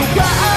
So got.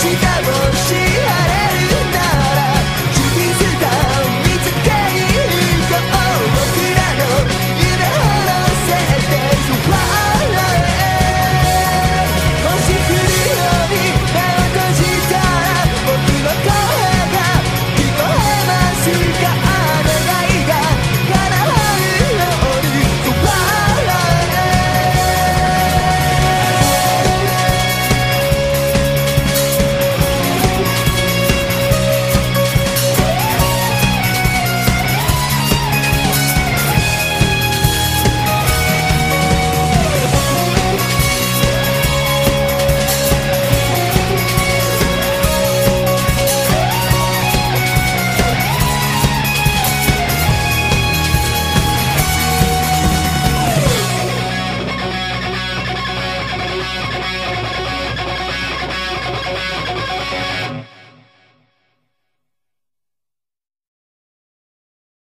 she ever she